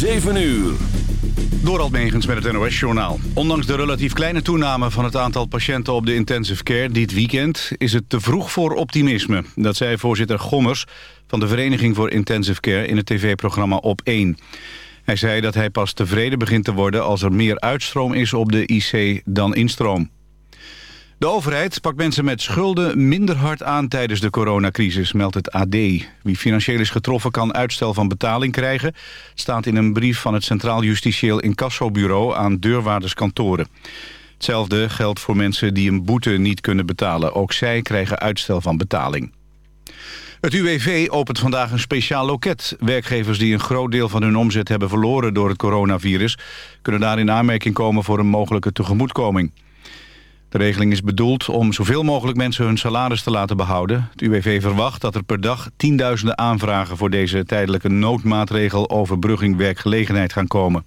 7 uur. Door Megens met het NOS-journaal. Ondanks de relatief kleine toename van het aantal patiënten op de intensive care dit weekend... is het te vroeg voor optimisme. Dat zei voorzitter Gommers van de Vereniging voor Intensive Care in het tv-programma Op 1. Hij zei dat hij pas tevreden begint te worden als er meer uitstroom is op de IC dan instroom. De overheid pakt mensen met schulden minder hard aan tijdens de coronacrisis, meldt het AD. Wie financieel is getroffen kan uitstel van betaling krijgen, staat in een brief van het Centraal Justitieel Incassobureau aan deurwaarderskantoren. Hetzelfde geldt voor mensen die een boete niet kunnen betalen. Ook zij krijgen uitstel van betaling. Het UWV opent vandaag een speciaal loket. Werkgevers die een groot deel van hun omzet hebben verloren door het coronavirus... kunnen daar in aanmerking komen voor een mogelijke tegemoetkoming. De regeling is bedoeld om zoveel mogelijk mensen hun salaris te laten behouden. Het UWV verwacht dat er per dag tienduizenden aanvragen... voor deze tijdelijke noodmaatregel overbrugging werkgelegenheid gaan komen.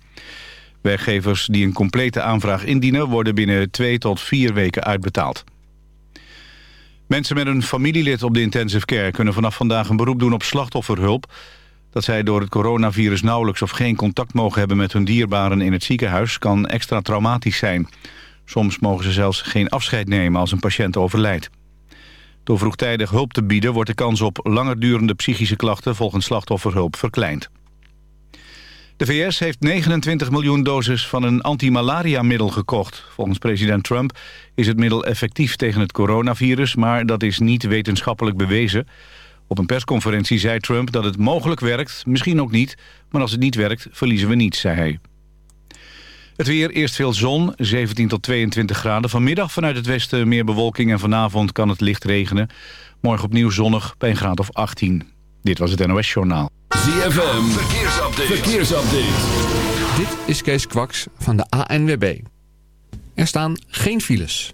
Werkgevers die een complete aanvraag indienen... worden binnen twee tot vier weken uitbetaald. Mensen met een familielid op de intensive care... kunnen vanaf vandaag een beroep doen op slachtofferhulp. Dat zij door het coronavirus nauwelijks of geen contact mogen hebben... met hun dierbaren in het ziekenhuis kan extra traumatisch zijn... Soms mogen ze zelfs geen afscheid nemen als een patiënt overlijdt. Door vroegtijdig hulp te bieden wordt de kans op langer durende psychische klachten volgens slachtofferhulp verkleind. De VS heeft 29 miljoen doses van een antimalaria-middel gekocht. Volgens president Trump is het middel effectief tegen het coronavirus... maar dat is niet wetenschappelijk bewezen. Op een persconferentie zei Trump dat het mogelijk werkt, misschien ook niet... maar als het niet werkt, verliezen we niets, zei hij. Het weer, eerst veel zon, 17 tot 22 graden. Vanmiddag vanuit het westen meer bewolking en vanavond kan het licht regenen. Morgen opnieuw zonnig bij een graad of 18. Dit was het NOS Journaal. ZFM, verkeersupdate. verkeersupdate. Dit is Kees Kwaks van de ANWB. Er staan geen files.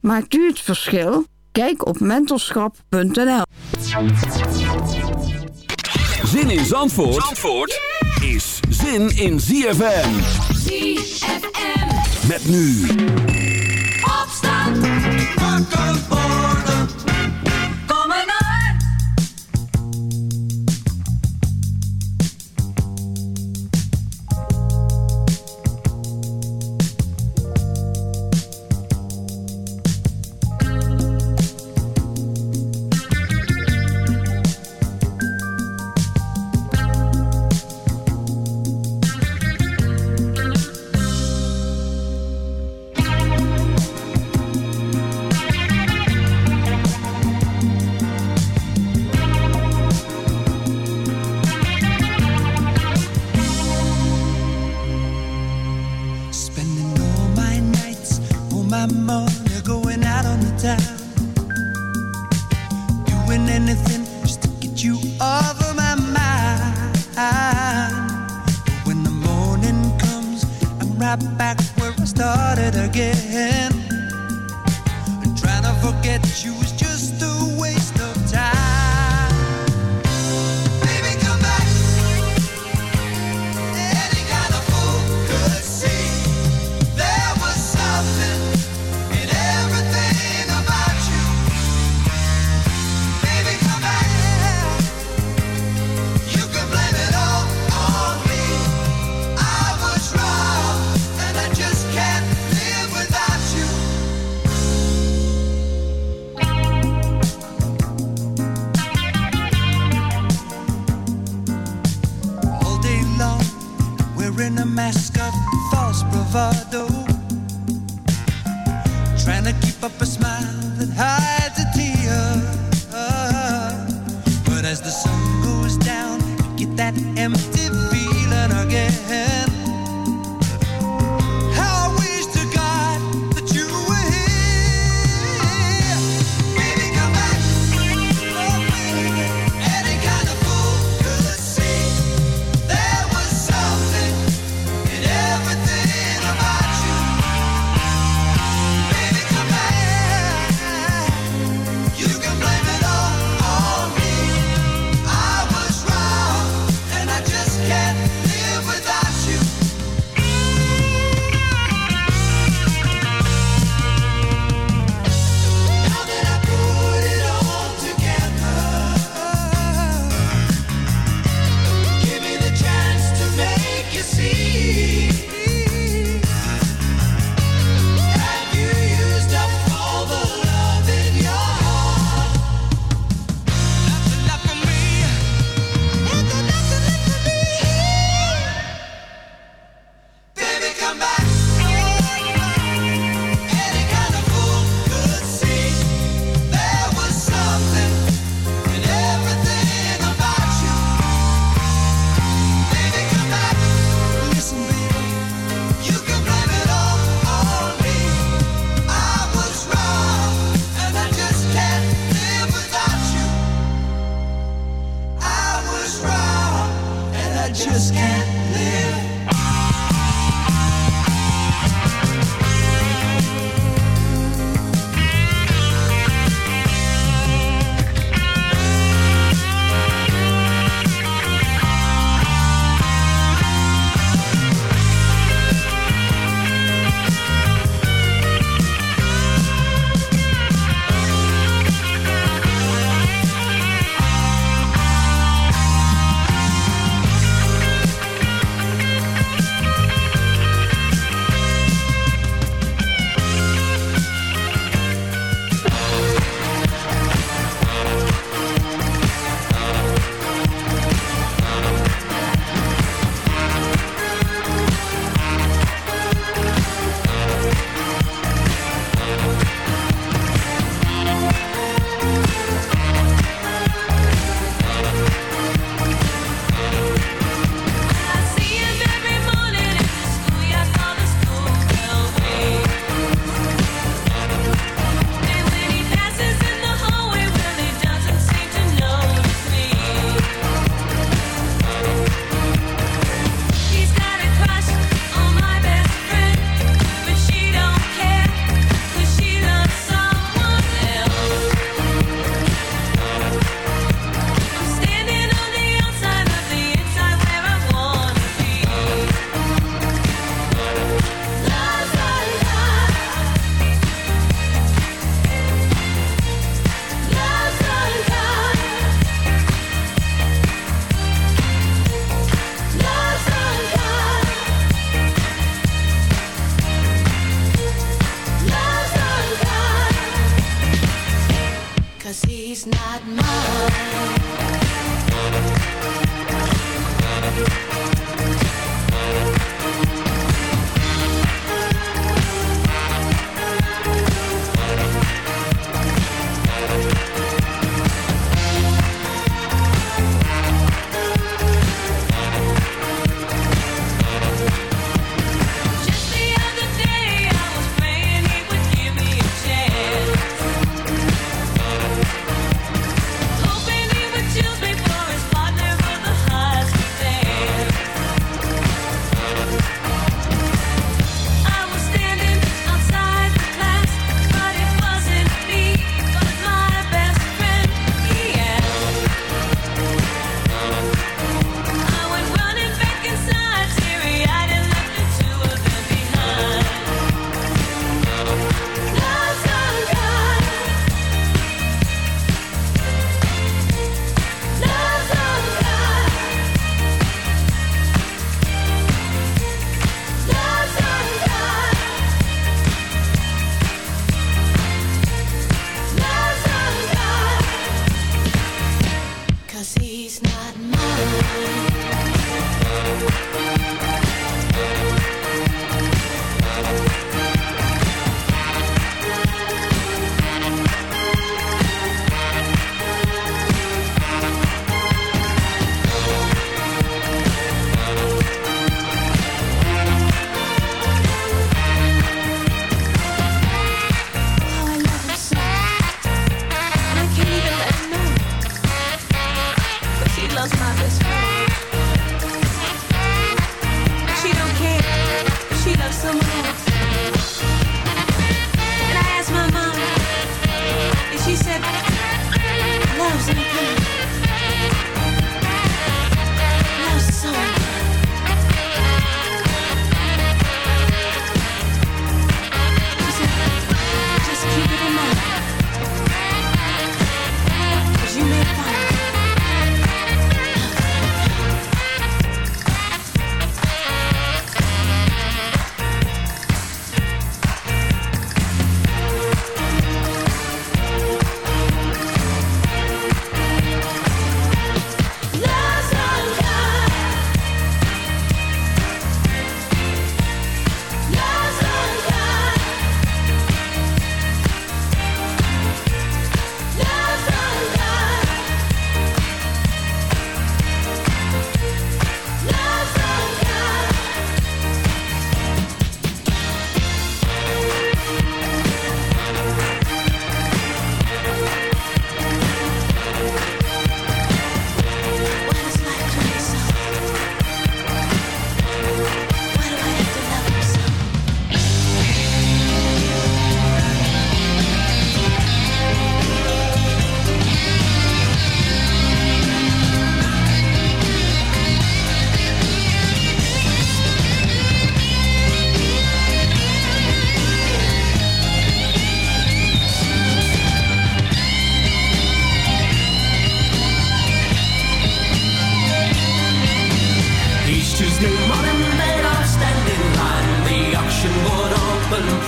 Maakt u het verschil? Kijk op mentorschap.nl. Zin in Zandvoort, Zandvoort is zin in ZFM. ZFM. Met nu. Opstand. Wakker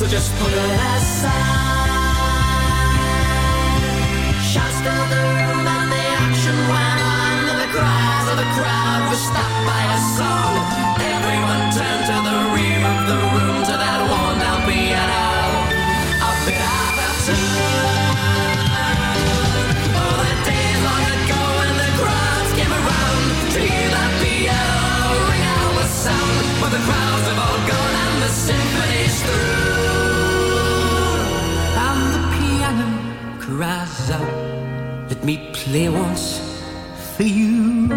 So just put it aside. Shots filled the room and the action went on, and the cries of the crowd were stopped by a song. play once for you.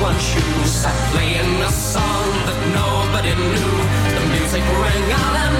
one shoe Sat playing a song that nobody knew The music rang out and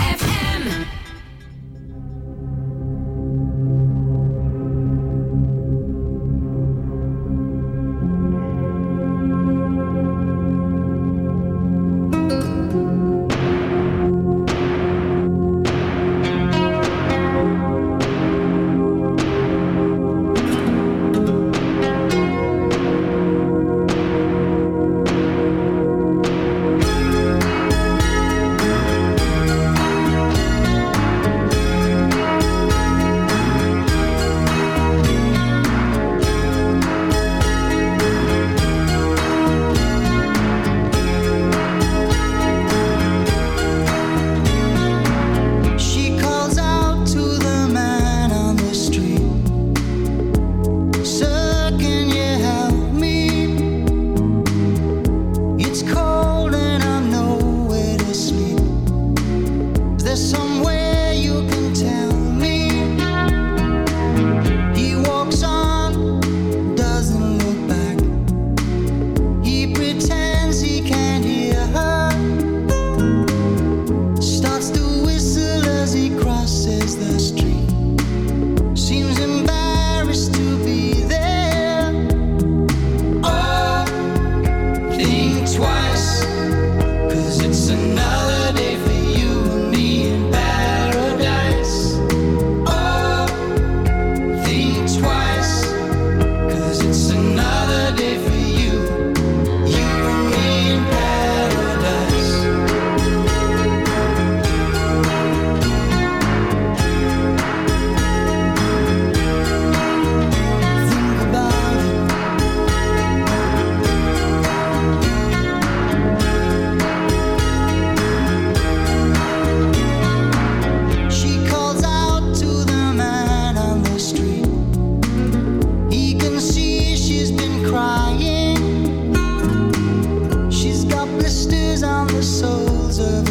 on the soles of